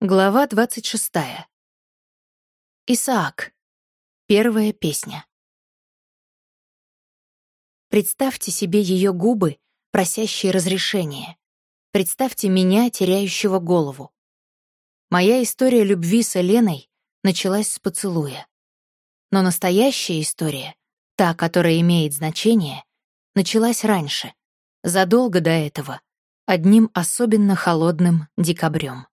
Глава 26. Исаак. Первая песня. Представьте себе ее губы, просящие разрешения. Представьте меня, теряющего голову. Моя история любви с Еленой началась с поцелуя. Но настоящая история, та, которая имеет значение, началась раньше, задолго до этого, одним особенно холодным декабрем.